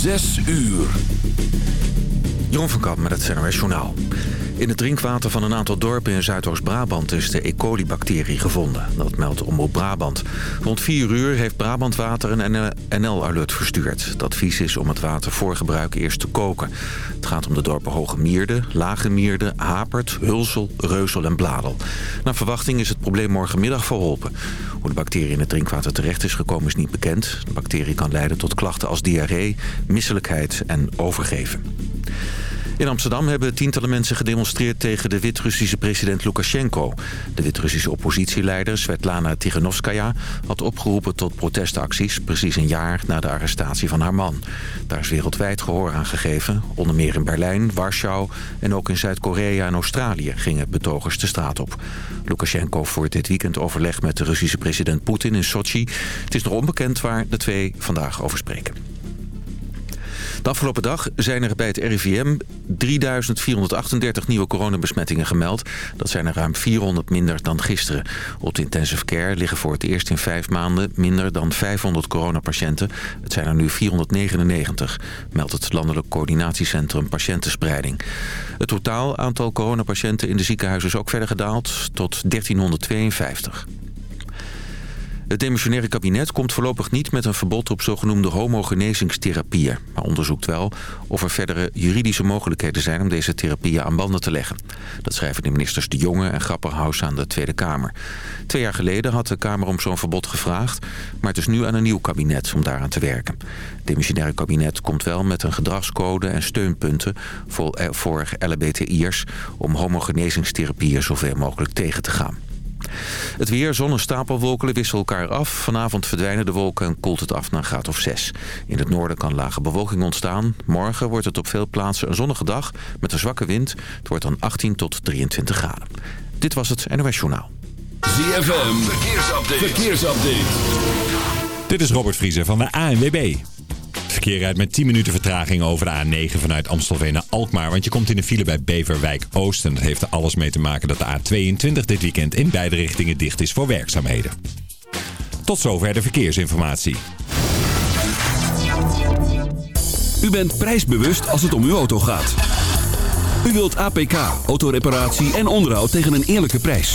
Zes uur. Jeroen van Kamp met het CNRS Journaal. In het drinkwater van een aantal dorpen in Zuidoost-Brabant is de E. coli-bacterie gevonden. Dat meldt Omroep Brabant. Rond 4 uur heeft Brabant Water een NL-alert verstuurd. Het advies is om het water voor gebruik eerst te koken. Het gaat om de dorpen Hoge Mierde, Lage Mierde, Hapert, Hulsel, Reusel en Bladel. Naar verwachting is het probleem morgenmiddag verholpen. Hoe de bacterie in het drinkwater terecht is gekomen is niet bekend. De bacterie kan leiden tot klachten als diarree, misselijkheid en overgeven. In Amsterdam hebben tientallen mensen gedemonstreerd tegen de Wit-Russische president Lukashenko. De Wit-Russische oppositieleider Svetlana Tiganovskaya had opgeroepen tot protestacties... precies een jaar na de arrestatie van haar man. Daar is wereldwijd gehoor aan gegeven. Onder meer in Berlijn, Warschau en ook in Zuid-Korea en Australië gingen betogers de straat op. Lukashenko voert dit weekend overleg met de Russische president Poetin in Sochi. Het is nog onbekend waar de twee vandaag over spreken. De afgelopen dag zijn er bij het RIVM 3.438 nieuwe coronabesmettingen gemeld. Dat zijn er ruim 400 minder dan gisteren. Op de intensive care liggen voor het eerst in vijf maanden minder dan 500 coronapatiënten. Het zijn er nu 499, meldt het Landelijk Coördinatiecentrum Patiëntenspreiding. Het totaal aantal coronapatiënten in de ziekenhuizen is ook verder gedaald tot 1352. Het demissionaire kabinet komt voorlopig niet met een verbod op zogenoemde homogenezingstherapieën. Maar onderzoekt wel of er verdere juridische mogelijkheden zijn om deze therapieën aan banden te leggen. Dat schrijven de ministers De Jonge en Grapperhaus aan de Tweede Kamer. Twee jaar geleden had de Kamer om zo'n verbod gevraagd, maar het is nu aan een nieuw kabinet om daaraan te werken. Het demissionaire kabinet komt wel met een gedragscode en steunpunten voor, voor LBTI'ers om homogenezingstherapieën zoveel mogelijk tegen te gaan. Het weer, zon en stapelwolken wisselen elkaar af. Vanavond verdwijnen de wolken en koelt het af naar een graad of 6. In het noorden kan lage bewolking ontstaan. Morgen wordt het op veel plaatsen een zonnige dag met een zwakke wind. Het wordt dan 18 tot 23 graden. Dit was het NOS Journaal. ZFM, verkeersupdate. verkeersupdate. Dit is Robert Vriezer van de ANWB. Verkeer met 10 minuten vertraging over de A9 vanuit Amstelveen naar Alkmaar. Want je komt in de file bij Beverwijk Oost. En dat heeft er alles mee te maken dat de A22 dit weekend in beide richtingen dicht is voor werkzaamheden. Tot zover de verkeersinformatie. U bent prijsbewust als het om uw auto gaat. U wilt APK, autoreparatie en onderhoud tegen een eerlijke prijs.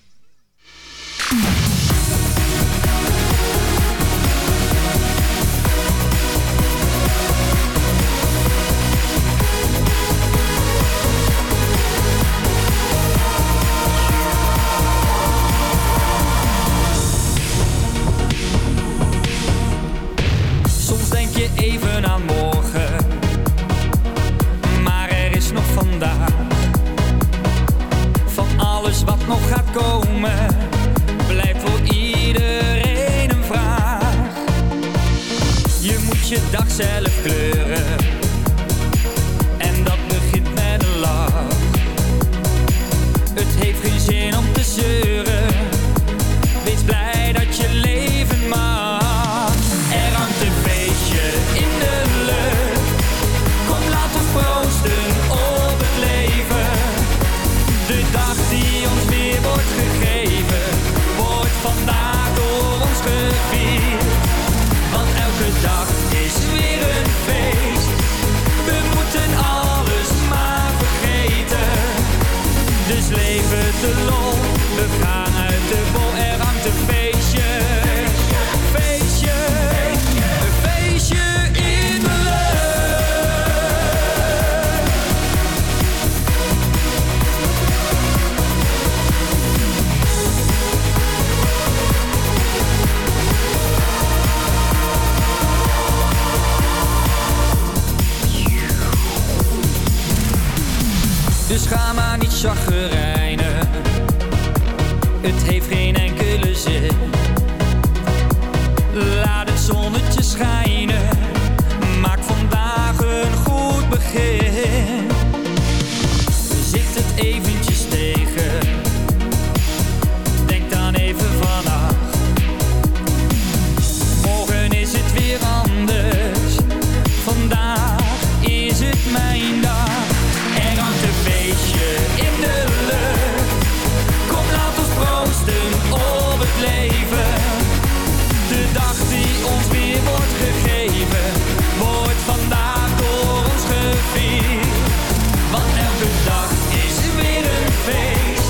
Is er weer een feest?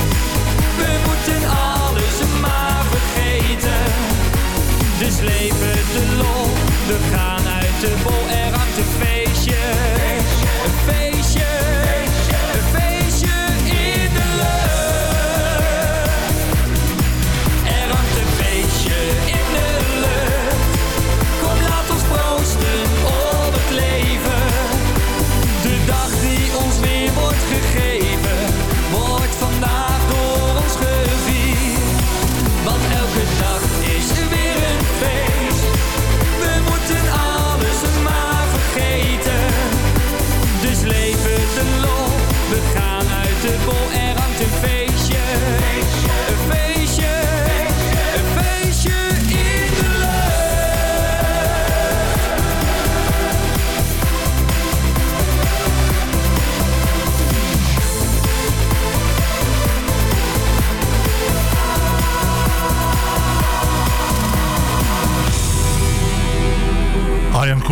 We moeten alles maar vergeten. Dus Ze sleven te lol. We gaan uit de bol er aan te feestje. Een feestje.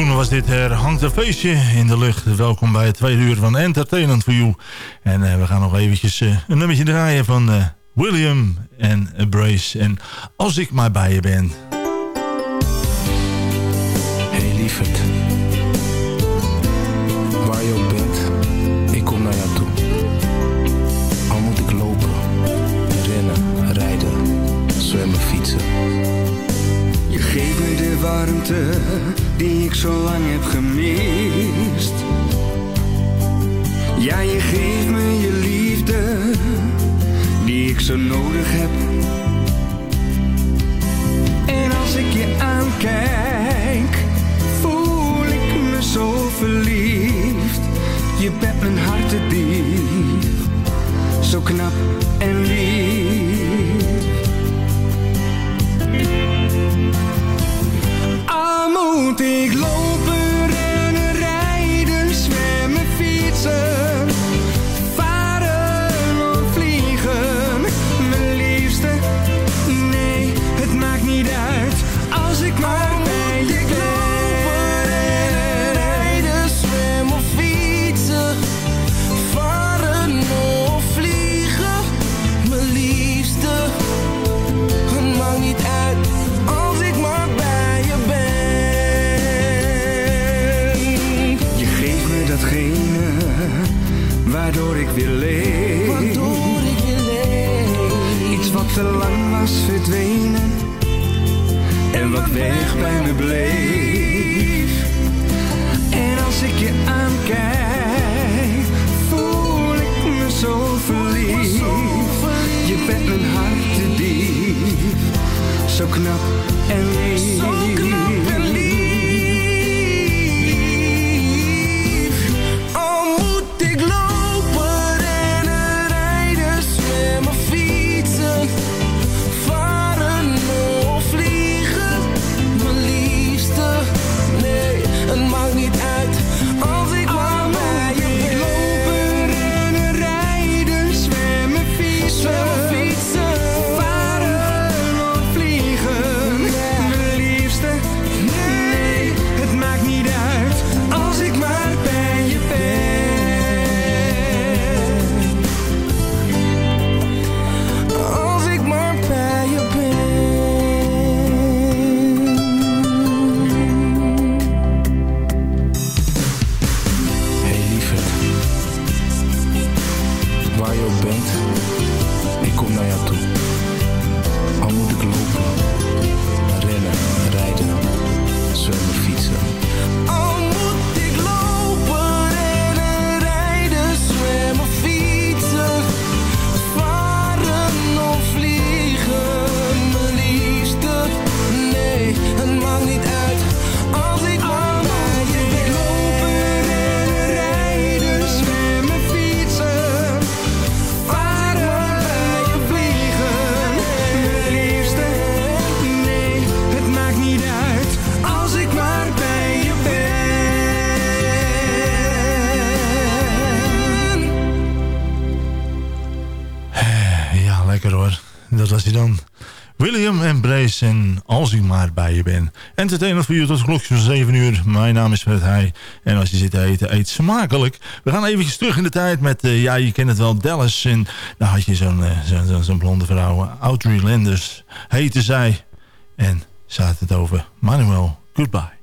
Was dit. Er hangt een feestje in de lucht. Welkom bij het tweede uur van Entertainment for You. En uh, we gaan nog eventjes uh, een nummertje draaien van William en Brace. En Als ik maar bij je ben. Hey lieverd. Waar je ook bent, ik kom naar jou toe. Al moet ik lopen, rennen, rijden, zwemmen, fietsen. Je geeft me de warmte die ik zo bij je ben. Entertainment voor u tot klokjes van 7 uur. Mijn naam is Fred Heij. En als je zit te eten, eet smakelijk. We gaan eventjes terug in de tijd met, uh, ja je kent het wel, Dallas. En daar had je zo'n zo'n zo, blonde vrouw. Audrey Landers heette zij. En ze had het over Manuel Goodbye.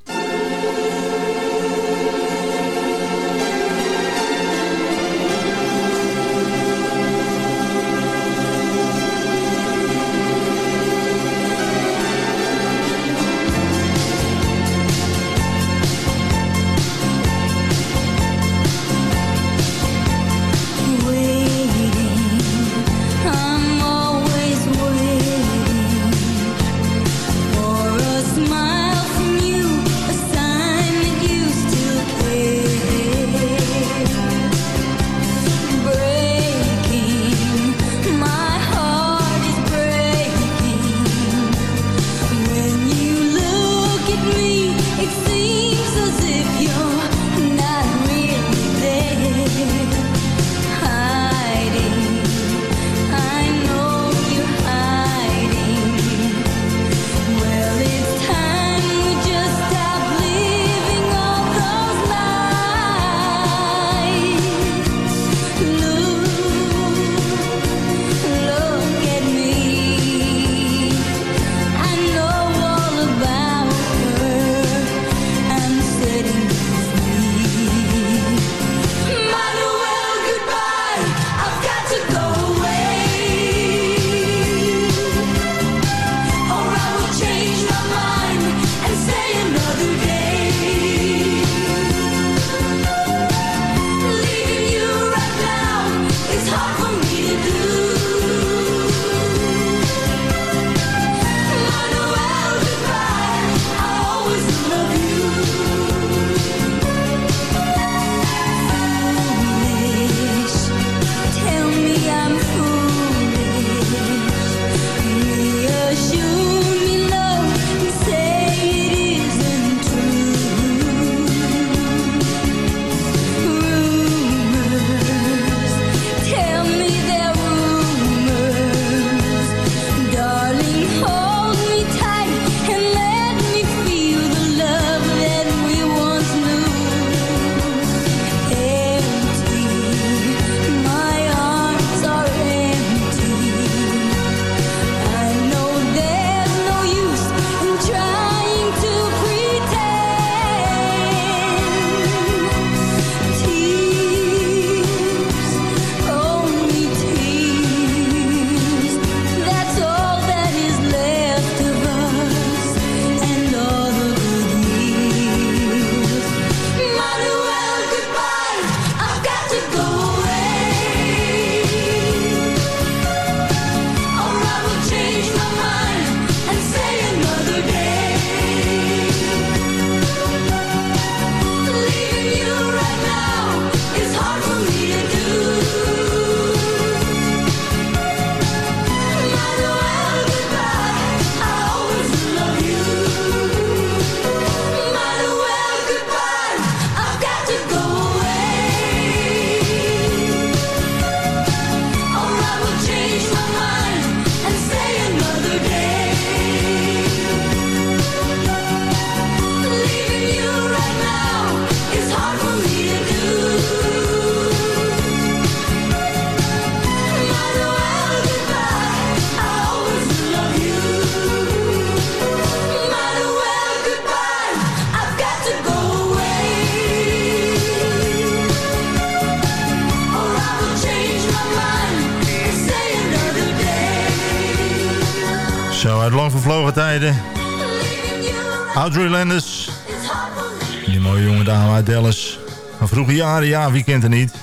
Ja, wie kent er niet?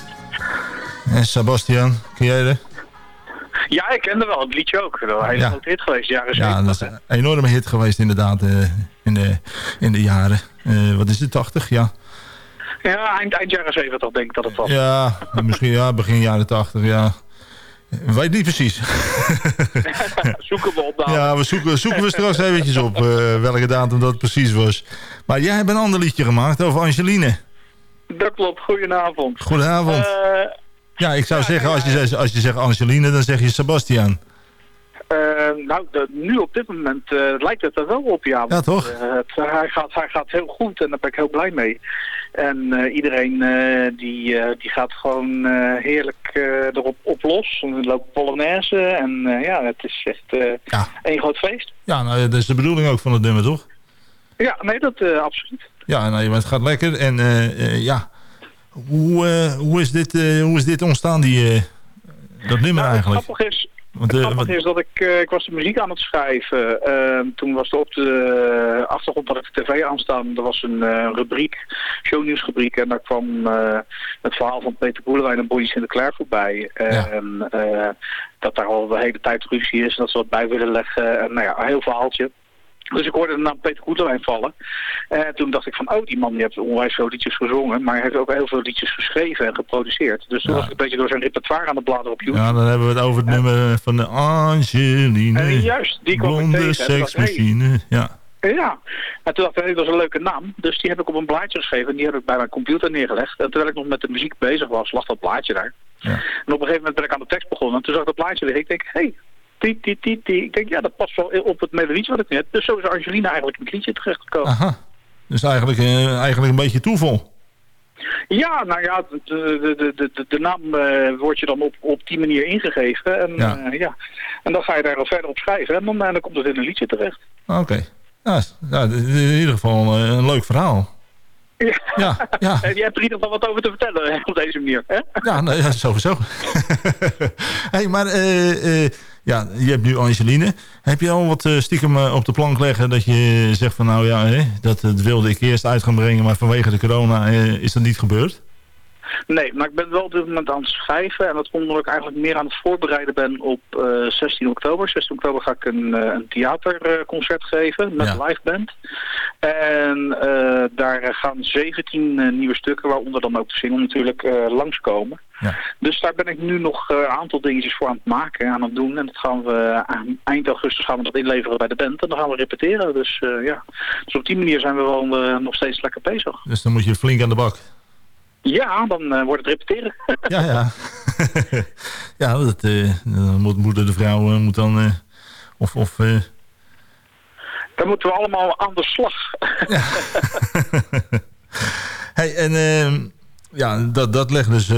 En Sebastian, ken jij er? Ja, ik ken er wel. Het liedje ook. Hij is Ja. een hit geweest, jaren Ja, dat is een enorme hit geweest inderdaad eh, in, de, in de jaren. Eh, wat is het, 80? Ja. Ja, eind, eind jaren 70 denk ik dat het was. Ja, misschien ja, begin jaren 80, ja. Weet niet precies. Zoeken we op de Ja, we zoeken, zoeken we straks eventjes op eh, welke datum dat precies was. Maar jij hebt een ander liedje gemaakt over Angeline. Dat klopt. Goedenavond. Goedenavond. Eh, Ja, ik zou zeggen, als je, zegt- als je zegt Angeline, dan zeg je Sebastian. eh, Eh, nou, de- nu op dit moment eh, lijkt het er wel op, ja. Ja, toch? Eh, het, hij, gaat, hij gaat heel goed en daar ben ik heel blij mee. En eh, iedereen eh, die, eh, die gaat gewoon eh, heerlijk eh, erop op los. En er loopt polonaise en eh, ja, het is echt eh Ja. één groot feest. Ja, nou, dat is de bedoeling ook van het nummer, toch? Ja, nee, dat eh, absoluut. Ja, nou, het gaat lekker. En eh, eh, ja, hoe, eh, hoe, is dit, hoe is dit ontstaan, die, dat nummer Nou, het eigenlijk? grappige is, Want, Het grappige is dat ik, ik was de muziek aan het schrijven. Ehm, toen was er op de achtergrond had ik de tv aanstaan. Er was een rubriek, shownieuwsrubriek. En daar kwam het verhaal van Peter Boelewijn en Bonnie Sinclair voorbij. En eh, dat daar al de hele tijd ruzie is. Dat ze wat bij willen leggen. En nou ja, een heel verhaaltje. Dus ik hoorde de naam Peter Koelewijn vallen. En toen dacht ik van, oh, die man die heeft onwijs veel liedjes gezongen. Maar hij heeft ook heel veel liedjes geschreven en geproduceerd. Dus toen Ja. was ik een beetje door zijn repertoire aan het bladeren op YouTube. ja, dan hebben we het over het nummer van de Angeline. En juist, die kwam ik tegen. Hey, seksmachine. Ja. Ja, en toen dacht ik, hey, dat was een leuke naam. Dus die heb ik op een blaadje geschreven en die heb ik bij mijn computer neergelegd. En terwijl ik nog met de muziek bezig was, lag dat blaadje daar. Ja. En op een gegeven moment ben ik aan de tekst begonnen. En toen zag ik dat blaadje liggen. Ik denk, hé, hey, die, die, die, die. Ik denk, ja, dat past wel op het melodietje wat ik net. Dus zo is Angelina eigenlijk het liedje terechtgekomen. Aha. Dus eigenlijk, eh, eigenlijk een beetje toeval. Ja, nou ja, de, de, de, de, naam eh, wordt je dan op, op die manier ingegeven. En Ja. ja. ja. En dan ga je daar al verder op schrijven. En dan, eh, dan komt het in een liedje terecht. Oké. Ja, ja, in ieder geval eh, een leuk verhaal. Ja. Ja, je hebt er in ieder geval wat over te vertellen eh, op deze manier. Hè? Ja, nou, ja sowieso. hey, maar eh, eh, ja, je hebt nu Angeline. Heb je al wat eh, stiekem eh, op de plank leggen dat je zegt van nou ja, hè, dat, dat wilde ik eerst uit gaan brengen, maar vanwege de corona eh, is dat niet gebeurd? Nee, maar ik ben wel op dit moment aan het schrijven. En dat komt omdat ik eigenlijk meer aan het voorbereiden ben op eh, 16 oktober. 16 oktober ga ik een, eh, een theaterconcert geven met Ja. een live band. En eh, daar gaan 17 eh, nieuwe stukken, waaronder dan ook de single natuurlijk, eh, langskomen. Ja. Dus daar ben ik nu nog eh, een aantal dingetjes voor aan het maken, aan het doen. En dat gaan we aan eind augustus gaan we dat inleveren bij de band. En dan gaan we repeteren. Dus eh, ja, dus op die manier zijn we wel eh, nog steeds lekker bezig. Dus dan moet je flink aan de bak. Ja, dan eh, wordt het repeteren. Ja, ja. ja, dat, eh, dan moet moeder de vrouw eh, moet dan... of, of Dan moeten we allemaal aan de slag. hey, en ehm, ja, dat, dat legt dus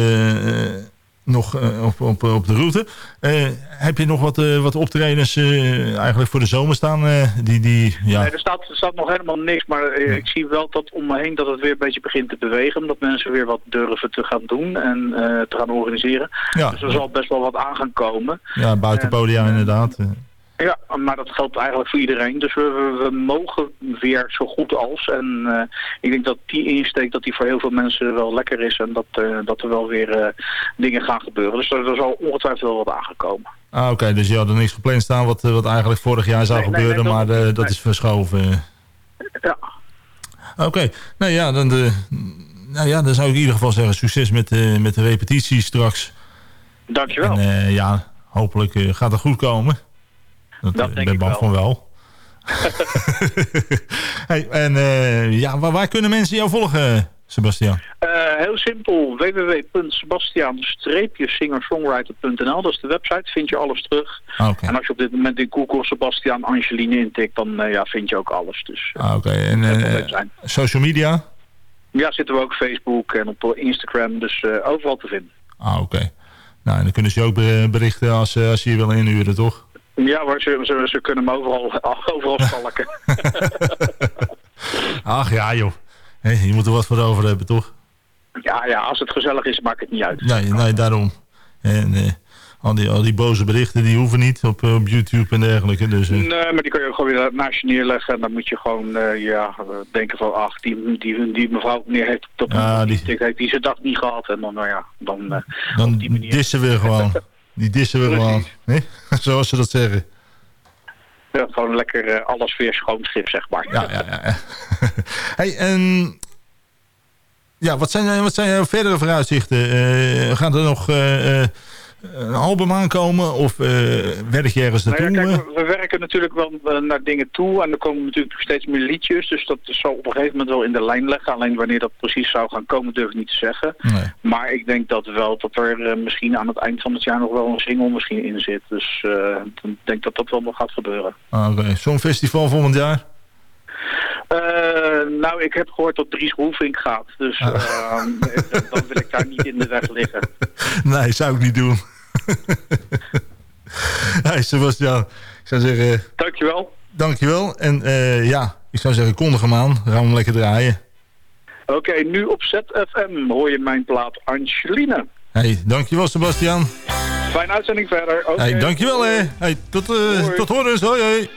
nog eh, op, op, op de route. Eh, heb je nog wat, eh, wat optredens eigenlijk voor de zomer staan? die, die, ja, Nee, er staat, er staat nog helemaal niks, maar ik zie wel dat om me heen dat het weer een beetje begint te bewegen. Omdat mensen weer wat durven te gaan doen en te gaan organiseren. ja, Dus er zal best wel wat aan gaan komen. ja, buitenpodia inderdaad. Ja, maar dat geldt eigenlijk voor iedereen. Dus we, we, we mogen weer zo goed als. En eh, ik denk dat die insteek dat die voor heel veel mensen wel lekker is. En dat, eh, dat er wel weer eh, dingen gaan gebeuren. Dus er, er zal ongetwijfd wel wat aangekomen. Ah, oké, dus je had er niks gepland staan wat, wat eigenlijk vorig jaar zou Nee, gebeuren, nee, dat- maar dat is verschoven. Ja, Oké, nou ja, dan, de, nou ja, dan zou ik in ieder geval zeggen succes met, met de repetitie straks. dankjewel. En ja, hopelijk gaat het goed komen. Dat, Dat eh, denk ben ik bang wel. van wel. hey, en eh, ja, waar, waar kunnen mensen jou volgen, Sebastian? Eh, heel simpel, www.sebastian-singer-songwriter.nl Dat is de website, vind je alles terug. Ah, En als je op dit moment in Google Sebastian Angeline intikt, dan ja, vind je ook alles. Dus ah, oké. En eh, social media? Ja, zitten we ook op Facebook en op Instagram, dus eh, overal te vinden. Ah, oké. Nou, en dan kunnen ze je ook be- berichten als, als ze je willen inhuren, toch? Ja, maar ze, ze, ze kunnen me overal, overal schalken. Ach ja, joh. Je moet er wat voor over hebben, toch? ja, ja, als het gezellig is, maakt het niet uit. Nee, nee daarom. En eh, al, die, al die boze berichten, die hoeven niet op, eh, op YouTube en dergelijke. Dus, eh, Nee, maar die kun je ook gewoon weer naast je neerleggen. En dan moet je gewoon ja, denken van, ach, die, die, die mevrouw meneer heeft op Ja, die, heeft die zijn dag niet gehad. En dan, nou ja, dan, dan op die manier. dissen we gewoon. Die dissen we gewoon. Hè? Zoals ze dat zeggen. ja, gewoon lekker eh, alles weer schoon schip, zeg maar. Ja, ja, ja. hey, en... Ja, wat zijn, wat zijn jouw verdere vooruitzichten? Eh, gaat er nog eh, een album aankomen? Of eh, werk je ergens Nou ja, naartoe? kijk, we, we werken natuurlijk wel eh, naar dingen toe. En er komen natuurlijk steeds meer liedjes. Dus dat zal op een gegeven moment wel in de lijn leggen. Alleen wanneer dat precies zou gaan komen, durf ik niet te zeggen. Nee. Maar ik denk dat wel dat er eh, misschien aan het eind van het jaar nog wel een single misschien in zit. Dus eh, ik denk dat dat wel nog gaat gebeuren. Ah, Oké, zo'n festival volgend jaar? Eh, nou, ik heb gehoord dat Dries Roelvink gaat. Dus eh, dan wil ik daar niet in de weg liggen. Nee, zou ik niet doen. Hey, Sebastian, ik zou zeggen, Dankjewel. dankjewel. En eh, ja, ik zou zeggen, kondig hem aan. Gaan we hem lekker draaien. Oké, nu op ZFM hoor je mijn plaat Angeline. Hey, dankjewel Sebastian. Fijne uitzending verder. Oké. Hey, dankjewel hè. Hey, tot, eh Hoi. tot horens. Hoi hoi.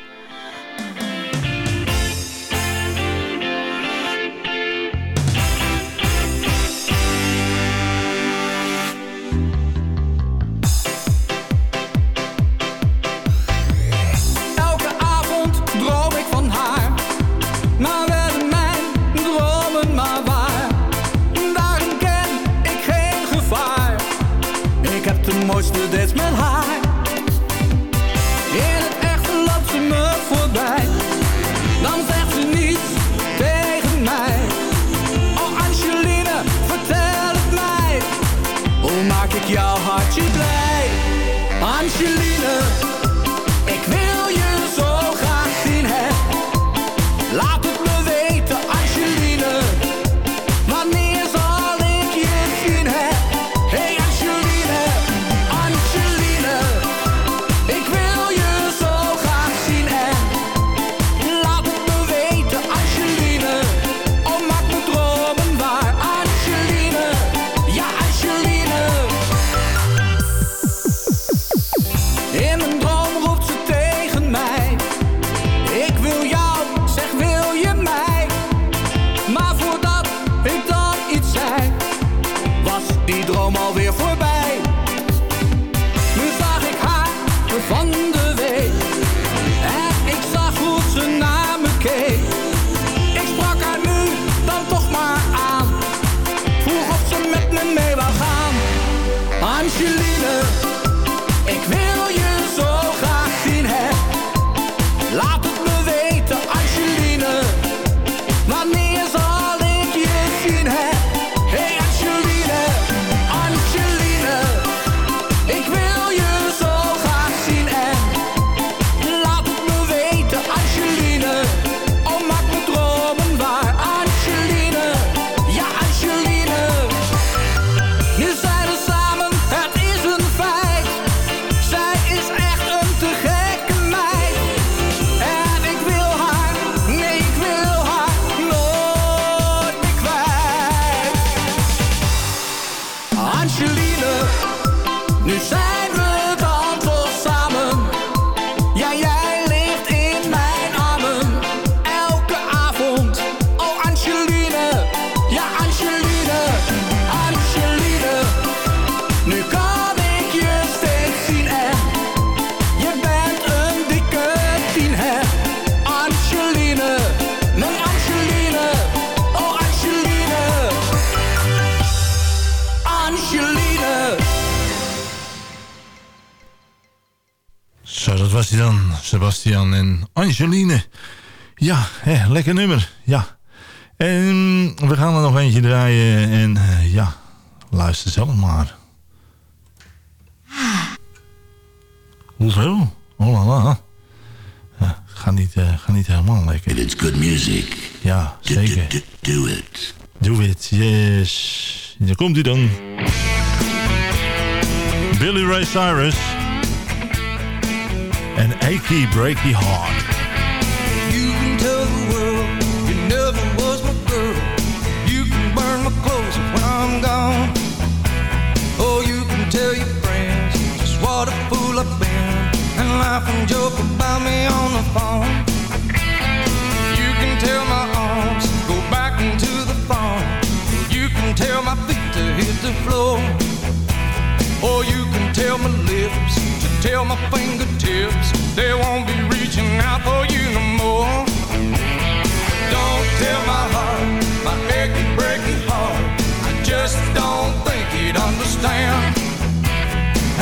Lekker nummer. Ja. En we gaan er nog eentje draaien. En eh, ja, luister zelf maar. Hoeveel? Oh la la. Ja, gaat niet, eh, gaat niet helemaal lekker. It's good music. Ja, Do, zeker. do, do it. Doe het, yes. Daar komt hij dan. Billy Ray Cyrus. En Achy Breaky Heart. Gone. Oh, you can tell your friends just what a fool I've been and laugh and joke about me on the phone. You can tell my arms go back into the farm. You can tell my feet to hit the floor. Or you can tell my lips to tell my fingertips they won't be reaching out for you no more. Don't tell my heart, my achy breaky heart just don't think he'd understand.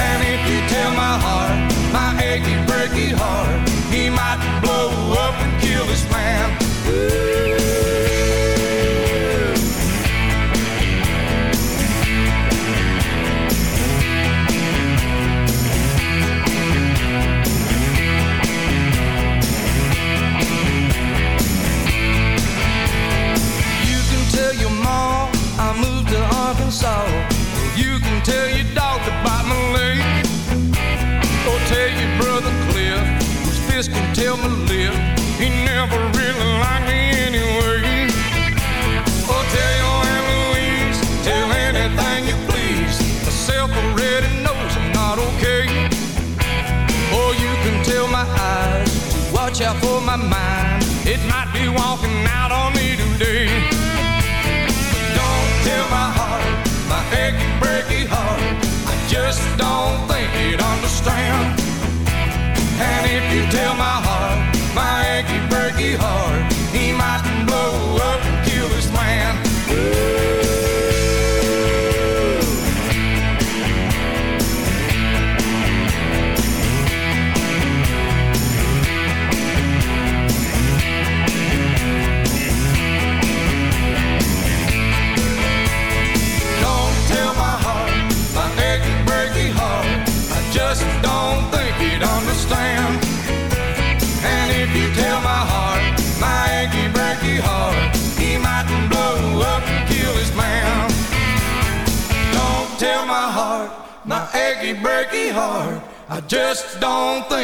And if you tell my heart, my achy, breaky heart, he might blow up and kill this man. Ooh. Achy, breaky heart. I just don't think it understand. And if you tell my heart, my achy, breaky heart, he might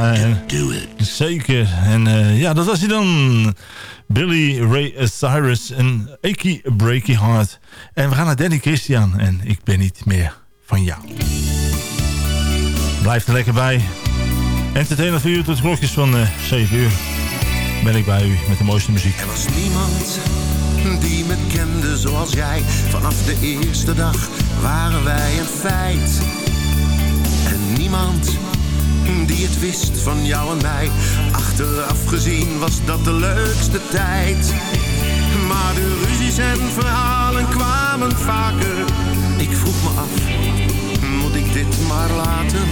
Ja, en- Do it. zeker. En eh, ja, dat was hij dan. Billy Ray Cyrus en Achy Breaky Heart. En we gaan naar Danny Christian. En ik ben niet meer van jou. Blijf er lekker bij. Entertainer voor u tot klokjes van eh 7 uur. Ben ik bij u met de mooiste muziek. Er was niemand die me kende zoals jij. Vanaf de eerste dag waren wij een feit. En niemand het wist van jou en mij. Achteraf gezien was dat de leukste tijd. Maar de ruzies en verhalen kwamen vaker. Ik vroeg me af, moet ik dit maar laten?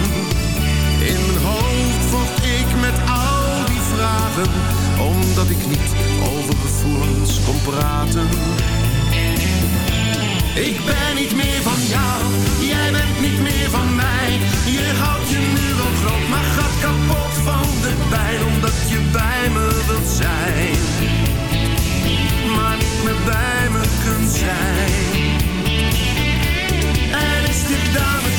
In mijn hoofd vocht ik met al die vragen, omdat ik niet over gevoelens kon praten. Ik ben niet meer van jou, jij bent niet meer van mij. Je houdt je nu wel groot, maar gaat kapot van de pijn, omdat je bij me wilt zijn. Maar niet meer bij me kunt zijn. En is dit dan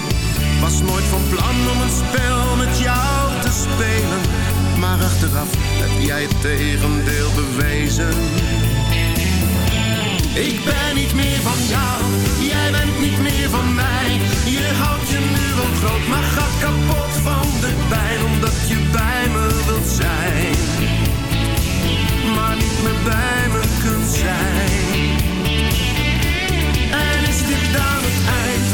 Was nooit van plan om een spel met jou te spelen, maar achteraf heb jij het tegendeel bewezen. Ik ben niet meer van jou, jij bent niet meer van mij. Je houdt je nu wel groot, maar gaat kapot van de pijn, omdat je bij me wilt zijn. Maar niet meer bij me kunt zijn. En is dit dan het eind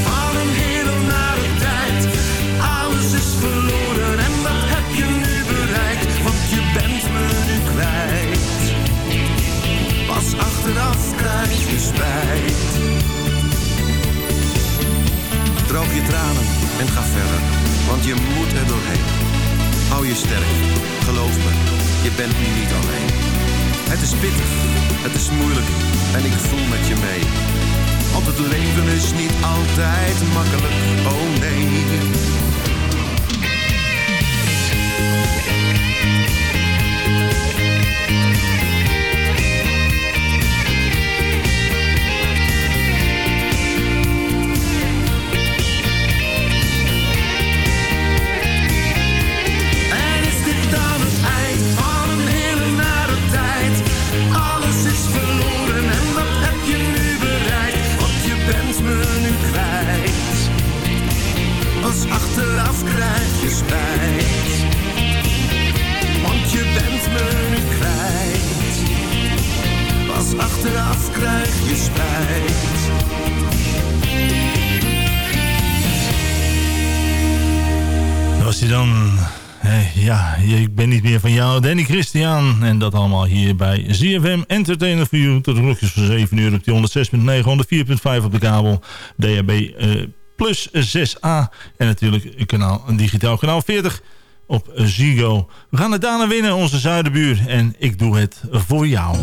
meer van jou, Danny Christian. En dat allemaal hier bij ZFM Entertainer for You. Tot klokjes van 7 uur op die 106.9, 104.5 op de kabel. DHB uh, plus 6A. En natuurlijk kanaal, digitaal kanaal 40 op Zigo. We gaan het daarna winnen, onze zuidenbuur. En ik doe het voor jou.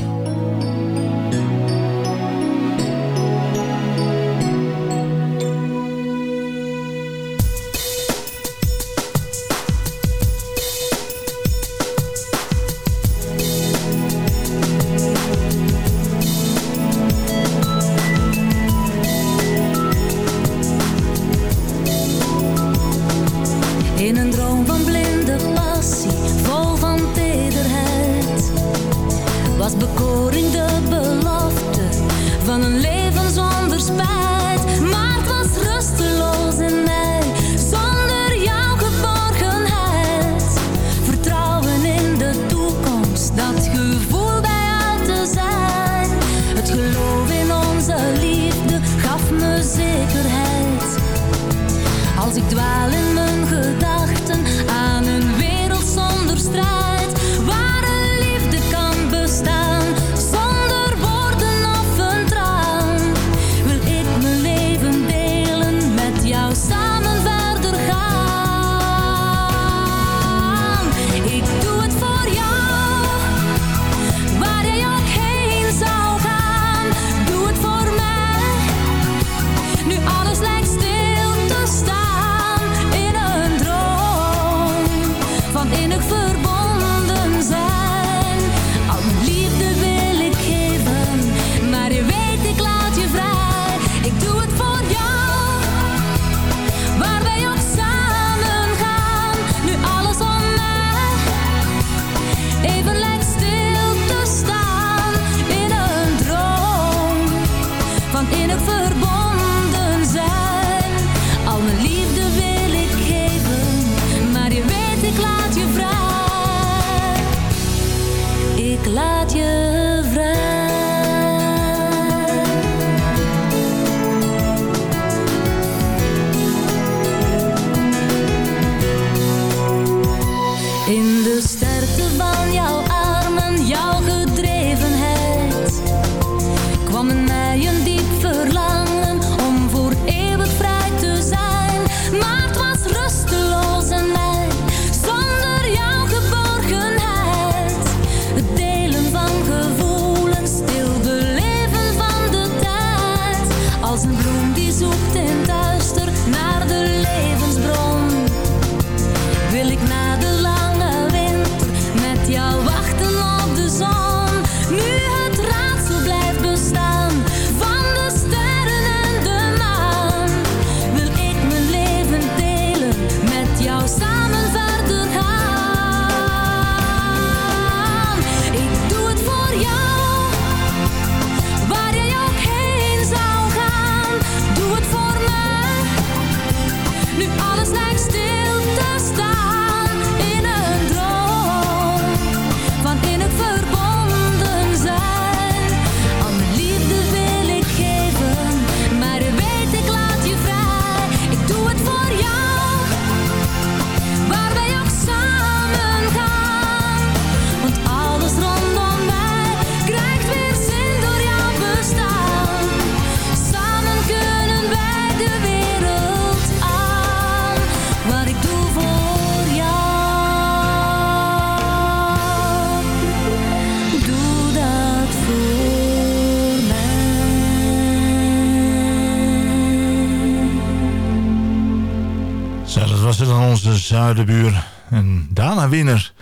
Zuidenbuur. En daarna winner.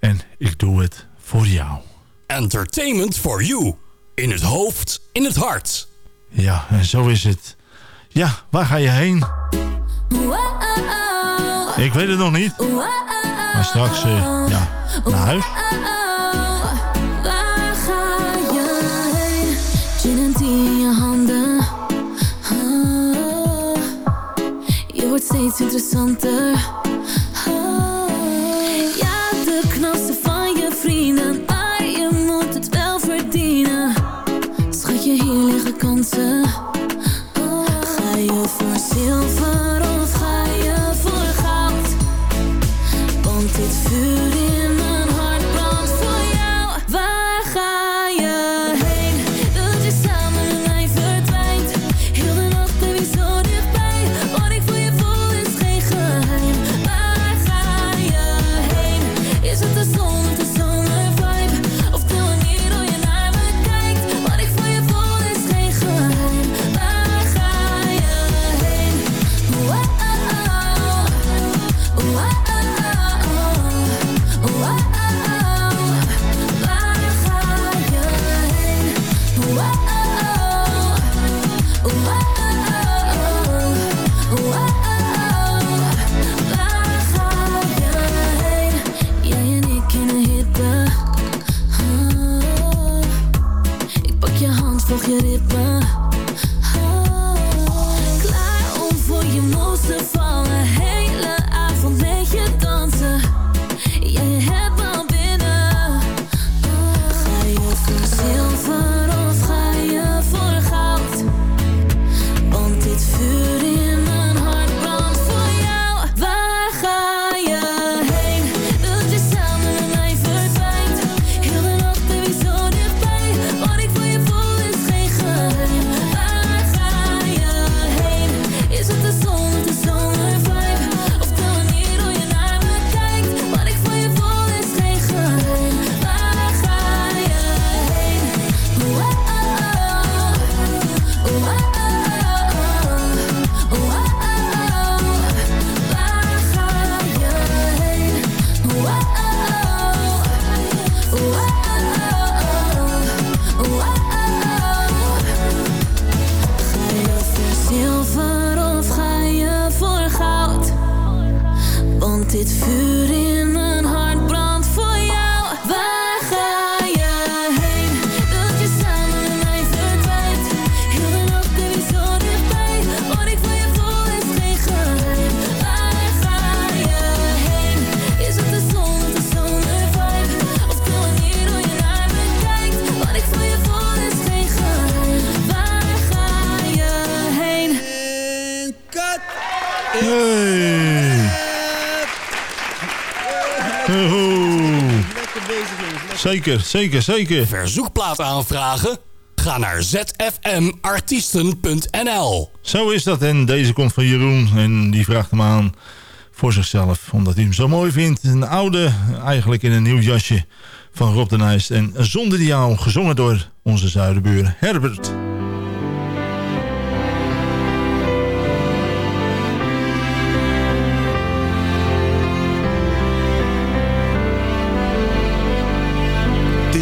En ik doe het voor jou. Entertainment for you. In het hoofd, in het hart. Ja, en zo is het. Ja, waar ga je heen? Ik weet het nog niet. Maar straks, uh, ja, naar huis. Waar ga je heen? Gin en in je handen. Je wordt steeds interessanter. Ga je voor zilver of ga je voor goud? Want dit vuur in Zeker, zeker, zeker. Verzoekplaat aanvragen? Ga naar zfmartiesten.nl Zo is dat. En deze komt van Jeroen. En die vraagt hem aan voor zichzelf. Omdat hij hem zo mooi vindt. Een oude, eigenlijk in een nieuw jasje van Rob de Nijst. En Zonder die jou, gezongen door onze zuidenbuur Herbert.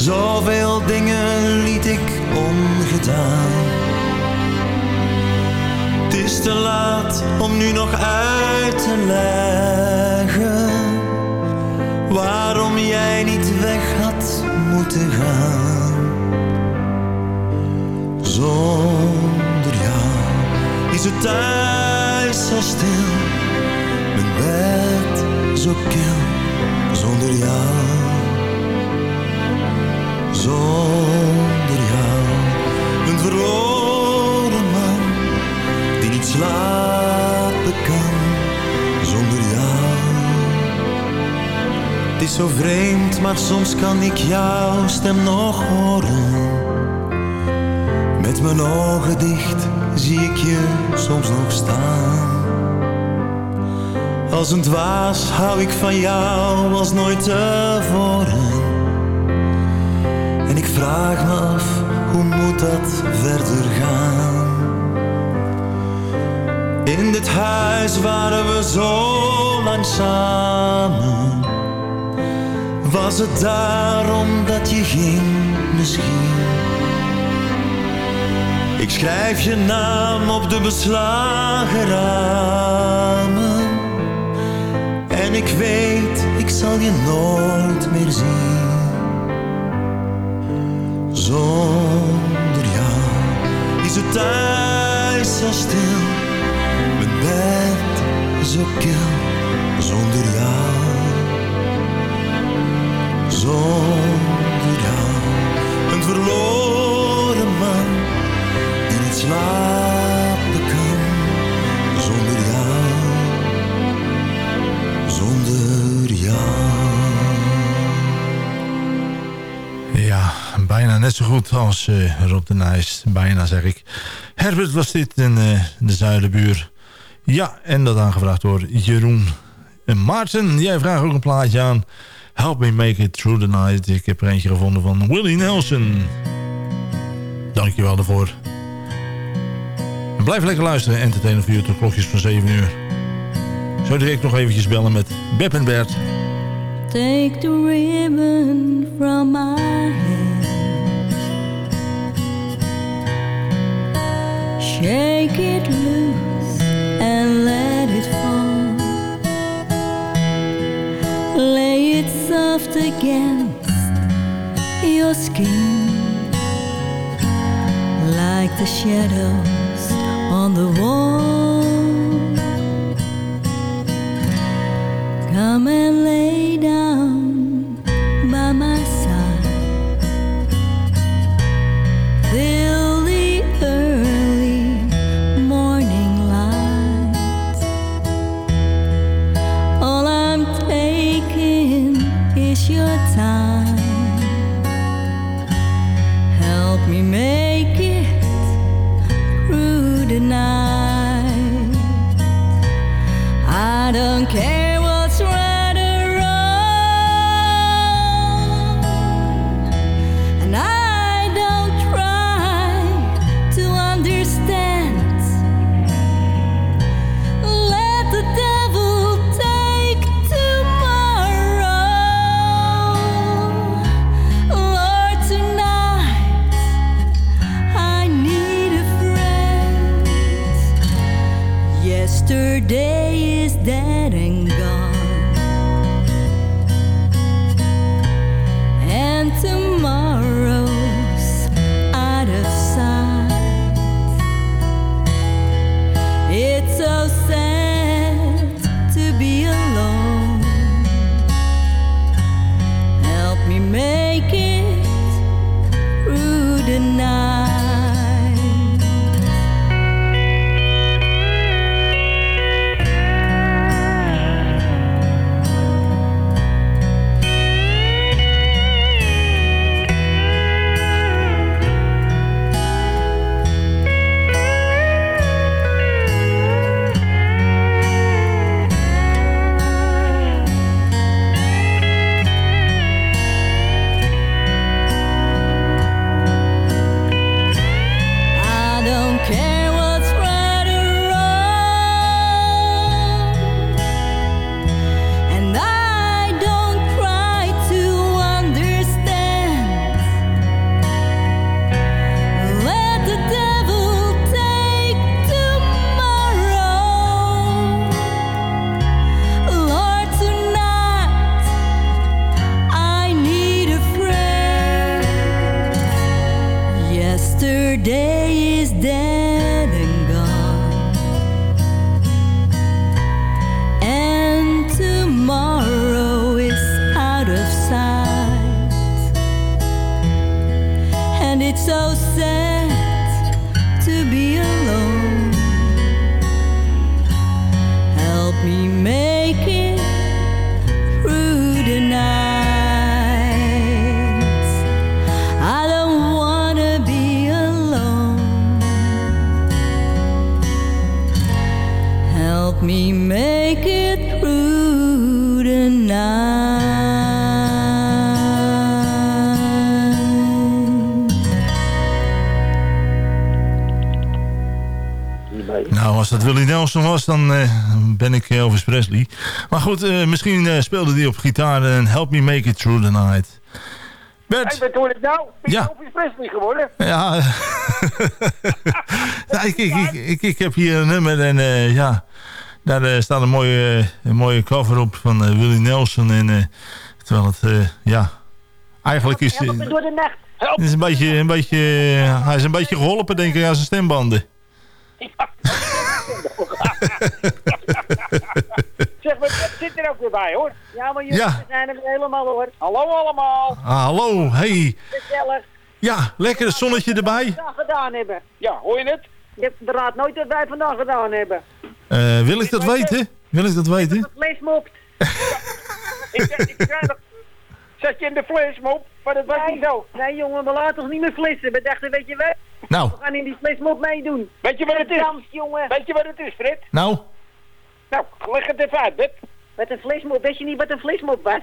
Zoveel dingen liet ik ongedaan. Het is te laat om nu nog uit te leggen waarom jij niet weg had moeten gaan. Zonder jou is het thuis zo stil, mijn bed zo kil. Zonder jou zonder jou. Een verloren man die niet slapen kan zonder jou. Het is zo vreemd, maar soms kan ik jouw stem nog horen. Met mijn ogen dicht zie ik je soms nog staan. Als een dwaas hou ik van jou als nooit tevoren. Ik vraag me af, hoe moet dat verder gaan? In dit huis waren we zo lang samen. Was het daarom dat je ging misschien? Ik schrijf je naam op de beslagen ramen. En ik weet, ik zal je nooit meer zien. Thuis zo stil. Mijn bed zo kil. Zo goed als Rob de Nijs. Bijna zeg ik. Herbert was dit in eh, de Zuiderbuur. Ja, en dat aangevraagd door Jeroen. En Maarten, jij vraagt ook een plaatje aan. Help me make it through the night. Ik heb er eentje gevonden van Willie Nelson. Dankjewel daarvoor. En blijf lekker luisteren. Entertainer voor u tot klokjes van 7 uur. Zo direct nog eventjes bellen met Beb en Bert. Take the ribbon from my hand. Shake it loose and let it fall. Lay it soft against your skin. Like the shadows on the wall. Come and lay down me make it through the night. I don't care goed, eh, misschien eh, speelde die op gitaar en Help Me Make It Through the Night. Bert? Hey, ik nou? Ben je Ja. Elvis Presley geworden? Ja, ja ik, ik, ik, ik, ik heb hier een nummer en eh, ja, Daar staat een mooie, een mooie cover op van Willie Nelson. En, terwijl het, ja, eigenlijk is, Help me door de nacht. het is een beetje, een beetje, hij is een beetje geholpen denk ik aan zijn stembanden. Zeg, wat zit er ook weer bij, hoor. Ja, maar jullie Ja. zijn er helemaal hoor. Hallo allemaal. Ah, hallo, hey. Gezellig. Ja, lekker het zonnetje erbij. Vandaag gedaan hebben. Ja, hoor je het? Je raadt nooit wat wij vandaag gedaan hebben. Eh, wil ik dat weten? Wil ik dat weten? Ik, ik krijg nog... Zet je in de flesmop? Maar dat was Nee, niet zo. nee jongen, we laten ons niet meer flissen. We dachten, weet je wat? Nou, We gaan in die flesmop meedoen. Weet je wat het is? Dans, jongen. Weet je wat het is, Fred? nou, Nou, leg het even uit, Beb. Wat een vleesmop. Wist je niet wat een vleesmop was?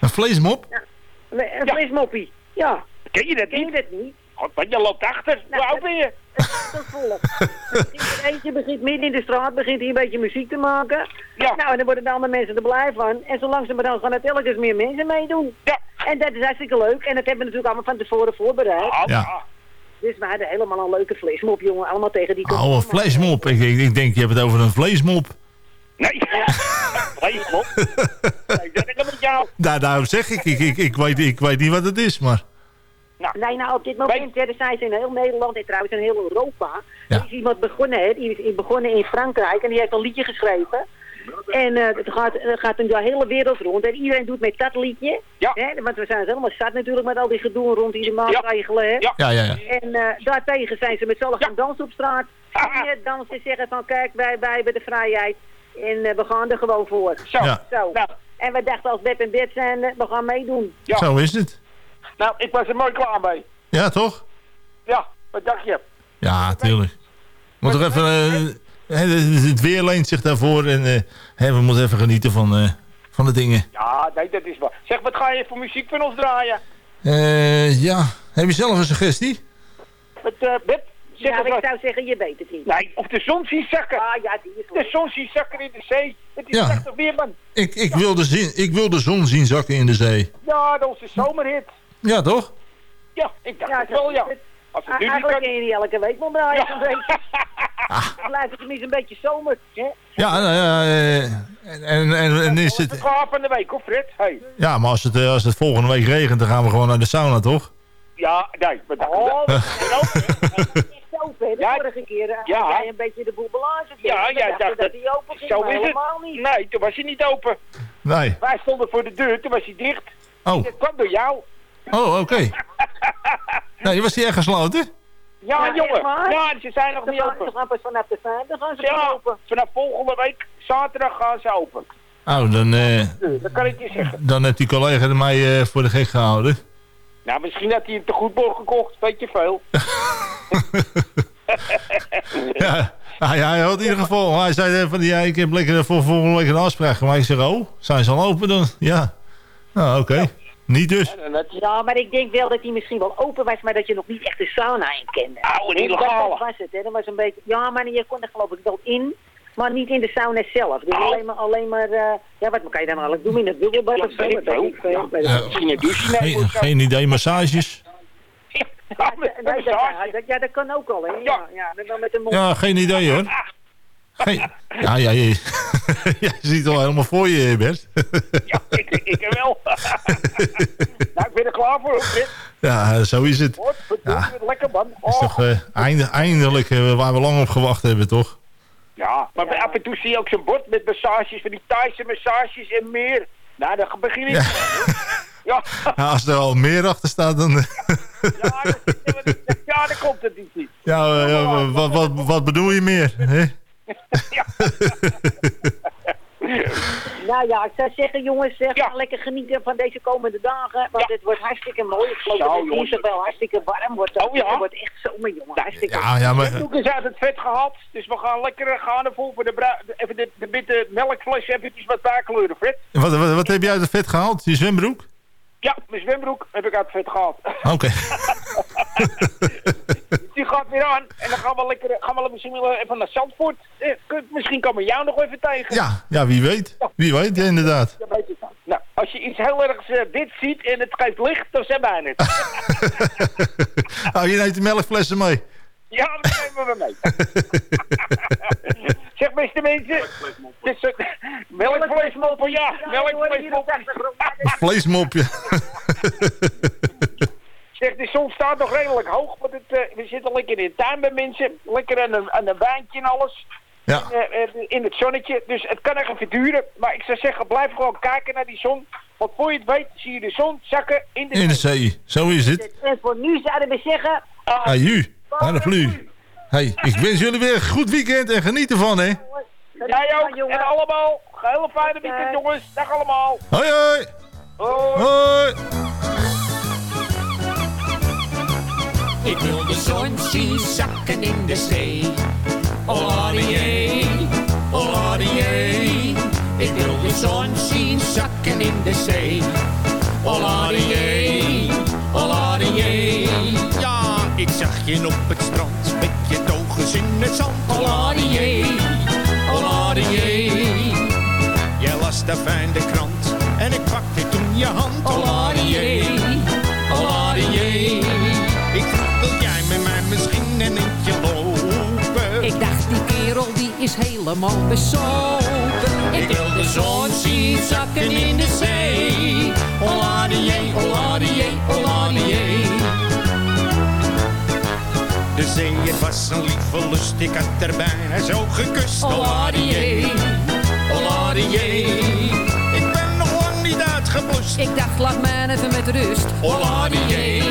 een vleesmop? Nee, Een Ja. vleesmoppie. Ja. Ken je dat Ken je niet? dat niet? God, want je loopt achter. Nou, Hoe oud ben je? Dat volk. Eentje begint midden in de straat, begint hier een beetje muziek te maken. Ja. Nou, en dan worden de andere mensen er blij van. En zo langzamerhand gaan er telkens meer mensen meedoen. Ja. En dat is hartstikke leuk. En dat hebben we natuurlijk allemaal van tevoren voorbereid. Ah, Ja. ah. Dus we hadden helemaal een leuke vleesmop, jongen. Allemaal tegen die Oh, een vleesmop. Ik, ik, ik denk, je hebt het over een vleesmop. Nee. Flesmop? Nee, dat is met jou. Daar, daarom zeg ik, ik, ik, ik, weet, ik weet niet wat het is, maar... Nee, nou op dit moment hè, er zijn ze in heel Nederland en trouwens in heel Europa. Er is iemand begonnen, hè, die is begonnen in Frankrijk en die heeft een liedje geschreven. En eh, het gaat, het gaat de hele wereld rond en iedereen doet met dat liedje. Ja. Hè, want we zijn helemaal zat natuurlijk met al die gedoe rond die maatregelen. Hè. Ja. Ja, ja, ja. En eh, daartegen zijn ze met z'n allen gaan dansen op straat. Zingen, dansen, zeggen van kijk, wij, wij hebben de vrijheid. En eh, we gaan er gewoon voor. Zo. Ja. Zo. Nou, En we dachten als Beb en Bert zijn, eh, we gaan meedoen. ja. Zo is het. Nou, ik was er mooi klaar mee. Ja, toch? Ja, wat dacht je? Ja, tuurlijk. Moet toch even... eh, hè, het weer leent zich daarvoor en eh, hè, we moeten even genieten van, eh, van de dingen. Ja, nee, dat is wel. Zeg, wat ga je voor muziek van ons draaien? Eh, ja, heb je zelf een suggestie? Met, eh Beb, zeg Ja, eens ik zou zeggen, je weet het niet. Nee, of de zon ziet zakken. Ah ja, die is De zon ziet zakken in de zee. Het is Ja. prachtig weer, man. Ik, ik, wil de zin, ik wil de zon zien zakken in de zee. Ja, dat is de zomerhit. Ja, toch? Ja, ik dacht Ja, het wel, ja. het- Als het Ah, nu niet Eigenlijk kan... kun je niet elke week maar draaien, Ja. zo'n beetje. Dan blijft het tenminste een beetje zomer. Hè? Ja, nou ja, eh, en, en, en, en is Het het... de week, hoor, Fred? Hey. Ja, maar als het, eh, als het volgende week regent, dan gaan we gewoon naar de sauna, toch? Ja, nee, dachten... Oh, dat- echt open. hè. De Ja. vorige keer eh, Ja. had jij een beetje de boel belazerd. Ja, jij dacht dat dat... hij open ging, Zo maar is het. niet. Nee, toen was hij niet open. Nee. Wij stonden voor de deur, toen was hij dicht. Oh, Dat kwam door jou. oh oké. Nee, was die echt gesloten? Ja, Ja, jongen. Ja, ze zijn nog Ze niet open. ze gaan pas vanaf de vijfde gaan ze Ja, open. vanaf volgende week, zaterdag, gaan ze open. Oh, dan, eh, Dat kan ik je zeggen. dan heeft die collega er mij eh, voor de gek gehouden. Nou, misschien had hij een te goed bord gekocht, weet je veel. Ja, ah, ja hij had in ieder geval. Hij zei eh, van ja, ik heb lekker voor volgende week een afspraak gemaakt. Ik zeg, oh, zijn ze al open dan? Ja. Nou, oké. Niet dus. Ja, maar ik denk wel dat hij misschien wel open was, maar dat je nog niet echt de sauna in kende. Oude, Dat- illegale. Dat was het, hè. Dat was een beetje... Ja, maar je kon er geloof ik wel in, maar niet in de sauna zelf. Dus Oh. alleen maar, alleen maar eh, ja, wat kan je dan eigenlijk doen? In het bubbelbad of zo? een douche Geen, geen idee, massages? Ja, dat, massage. dat- ja, dat kan ook al, hè. Ja, ja, dat dan met een mond. Ja, geen idee hoor. Geen, ja, ja, je, jij ziet het al helemaal voor je, Bert. Ja, ik, ik wel. nou, ik ben er klaar voor. Ja, zo is het. Ja. lekker, man. is Oh. toch eh, einde- eindelijk eh, waar we lang op gewacht hebben, toch? Ja, maar af en toe zie je ook zo'n bord met massages, van die Thaise massages en meer. Nou, dan begin ik. Ja. Ja, Ja, als er al meer achter staat, dan... ja, dan, ja, dan komt het niet. Ja, eh, ja, wat, wat, wat bedoel je meer? Hè? Nou ja, ik zou zeggen, jongens, zeg, Ja. ga lekker genieten van deze komende dagen. Want Ja. het wordt hartstikke mooi. Ik geloof Zo, dat het jongens. dinsdag wel hartstikke warm wordt. Oh, ja? Het wordt echt zomer, jongen. Hartstikke Ja, ja, maar... Doek is uit het vet gehad, dus we gaan lekker gaan ervoor voor de, even de, de witte melkfles eventjes wat bijkleuren, Fred. Wat, wat, wat heb je uit het vet gehaald? Je zwembroek? Ja, mijn zwembroek heb ik uit het vet gehaald. Oké. gaat weer aan en dan gaan we lekker, gaan we misschien wel even naar Zandvoort. Eh, misschien komen we jou nog even tegen. Ja, ja, wie weet. Wie weet, ja, inderdaad. Ja, weet. Nou, als je iets heel ergs eh, wit ziet en het geeft licht, dan zijn wij het. Hou je neemt de melkflessen mee. ja, dat nemen we mee. Zeg beste mensen, een melkvleesmoppen, ja, melkvleesmoppen. Vleesmopje. Zeg, de zon staat nog redelijk hoog, want het, eh, we zitten lekker in de tuin bij mensen. Lekker aan een, aan een wijntje en alles. Ja. Eh, eh, in het zonnetje, dus het kan even duren. Maar ik zou zeggen, blijf gewoon kijken naar die zon. Want voor je het weet, zie je de zon zakken in de In de zee. Zo is het. En voor nu zouden we zeggen... Hey, u. Paraplu. Hey, ik wens jullie weer een goed weekend en geniet ervan, hè. Jij ook, en allemaal. Hele fijne weekend, jongens. Dag allemaal. Hoi, hoi. Hoi. Hoi. Ik wil de zon zien zakken in de zee. Olarié, olarié. Ik wil de zon zien zakken in de zee. Olarié, olarié. Ja, ik zag je op het strand met je togens in het zand. Olarié, olarié. Jij las daar fijn de krant en ik pakte toen je hand. Olarié. Is helemaal bezopen. Ik wil de zon zien zakken in de zee. Olarié, olarié, olarié. De zee, het was een lieve lust, ik had er bijna zo gekust. Olarié, olarié. Ik ben nog lang niet uitgeblust. Ik dacht, laat mij even met rust. Olarié,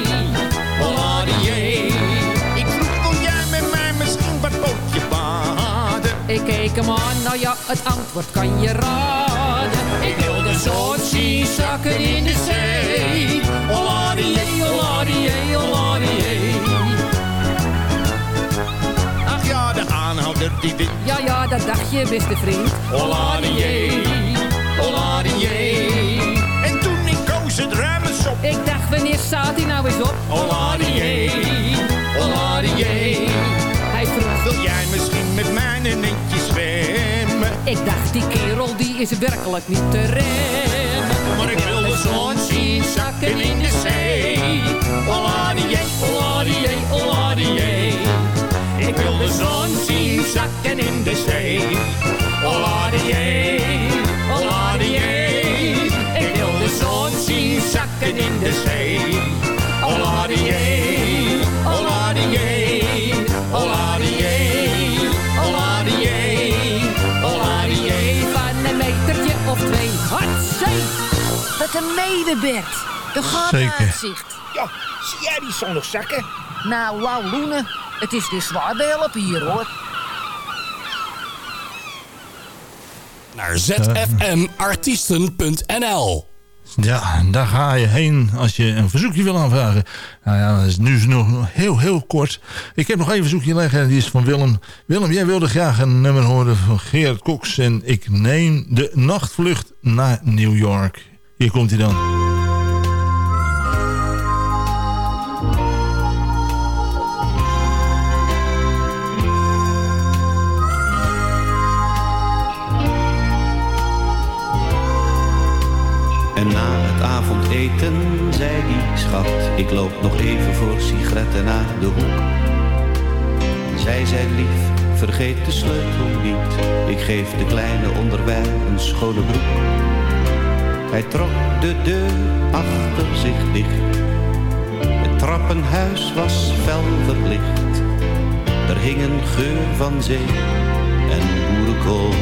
keek hem aan, nou ja, het antwoord kan je raden. Ik wil de zon zien zakken in de zee. Olarié, olarié, olarié. Ach ja, de aanhouder die wint. Ja, ja, dat dacht je, beste vriend. Olarié, olarié. En toen ik koos het ruim eens op. Ik dacht, wanneer staat hij nou eens op? Olarié, olarié. Hij vroeg, Wil jij misschien met mij een eentje zwemmen? ik dacht, die kerel die is werkelijk niet te remmen. Maar ik wil de zon zien zakken in de zee. Olarié, olarié, olarié. Ik wil de zon zien zakken in de zee. Olarié, olarié. Ik wil de zon zien zakken in de zee. Olarié, Een medebed. De Zeker. uitzicht. Ja, zie jij die zon nog zakken? Nou, wauw, Loene. Het is weer zwaar helpen hier, hoor. Naar zfmartiesten.nl Ja, daar ga je heen als je een verzoekje wil aanvragen. Nou ja, dat is nu nog heel, heel kort. Ik heb nog één verzoekje liggen en die is van Willem. Willem, jij wilde graag een nummer horen van Gerard Cox. En ik neem de nachtvlucht naar New York. Hier komt hij dan. En na het avondeten zei die schat, ik loop nog even voor sigaretten naar de hoek. Zij zei lief, vergeet de sleutel niet, ik geef de kleine onderwijl een schone broek. Hij trok de deur achter zich dicht, het trappenhuis was fel verlicht. Er hing een geur van zee en boerenkool.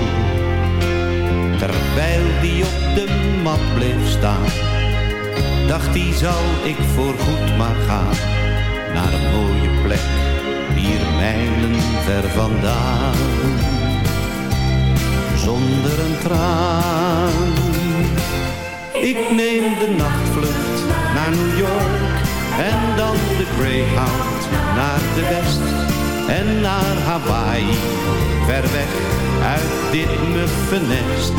Terwijl die op de mat bleef staan, dacht hij zal ik voorgoed maar gaan naar een mooie plek, vier mijlen ver vandaan. Zonder een traan. Ik neem de nachtvlucht naar New York en dan de Greyhound naar de west en naar Hawaii, ver weg uit dit muffe nest.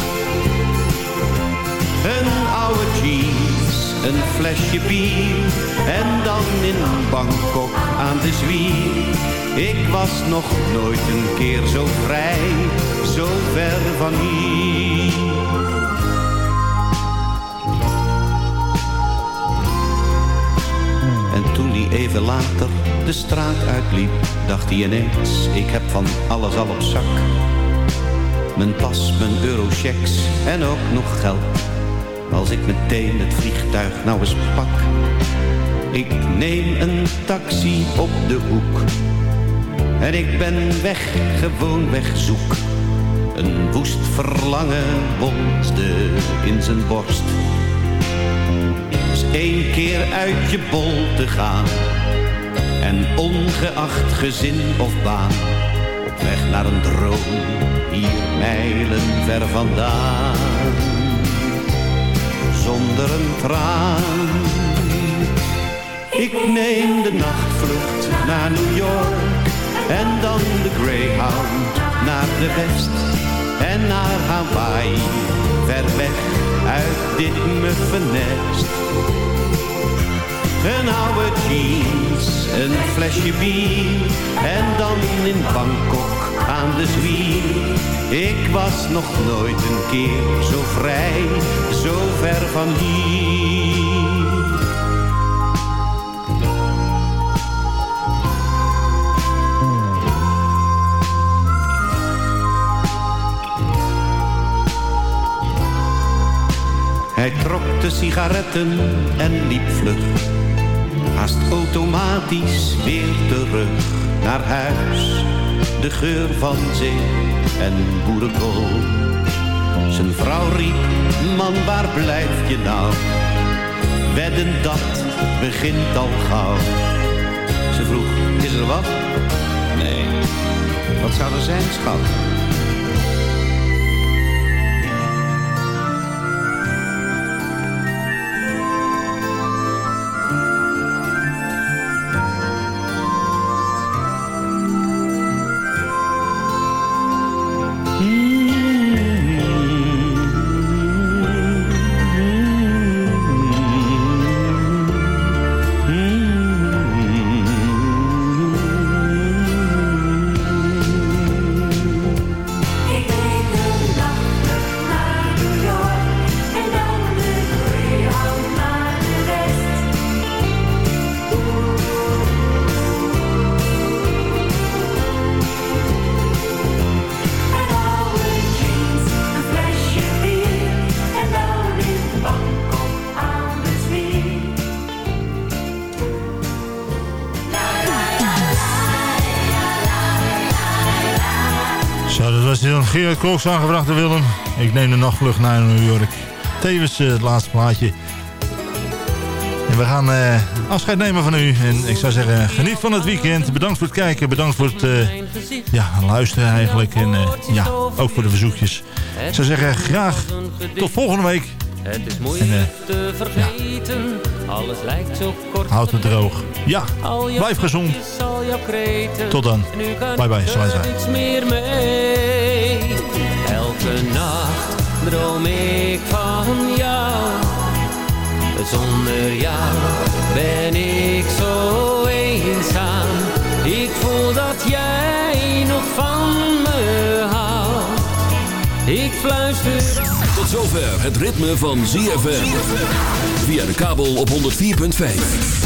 Een oude jeans, een flesje bier en dan in Bangkok aan de zwier. Ik was nog nooit een keer zo vrij, zo ver van hier. Even later de straat uitliep, dacht hij ineens, ik heb van alles al op zak. Mijn pas, mijn eurochecks en ook nog geld. Als ik meteen het vliegtuig nou eens pak. Ik neem een taxi op de hoek. En ik ben weg, gewoon weg zoek. Een woest verlangen bonste in zijn borst. Één keer uit je bol te gaan. En ongeacht gezin of baan. Op weg naar een droom, hier mijlen ver vandaan. Zonder een traan. Ik neem de nachtvlucht naar New York. En dan de Greyhound naar de West en naar Hawaii, ver weg uit dit muffe nest. Een oude jeans, een flesje bier en dan in Bangkok aan de zwier. Ik was nog nooit een keer zo vrij, zo ver van hier. Trok de sigaretten en liep vlug. Haast automatisch weer terug naar huis. De geur van zee en boerenkool. Zijn vrouw riep, man waar blijf je nou? Wedden dat begint al gauw. Ze vroeg, is er wat? Nee, wat zou er zijn, schat? Gerard Koks aangebracht door Willem. Ik neem de nachtvlucht naar New York. Tevens eh, het laatste plaatje. En we gaan eh, afscheid nemen van u. En ik zou zeggen, geniet van het weekend. Bedankt voor het kijken. Bedankt voor het eh, ja, luisteren eigenlijk. En ja, ook voor de verzoekjes. Ik zou zeggen, graag tot volgende week. Het is moeilijk En, te vergeten, alles lijkt zo kort. Houd het droog. Ja, blijf gezond. Tot dan. en nu kan Bye bye, niets meer mee. Elke nacht droom ik van jou. Zonder jou ben ik zo eenzaam. Ik voel dat jij nog van me houdt. Ik fluister... Tot zover het ritme van ZFM. Via de kabel op 104.5.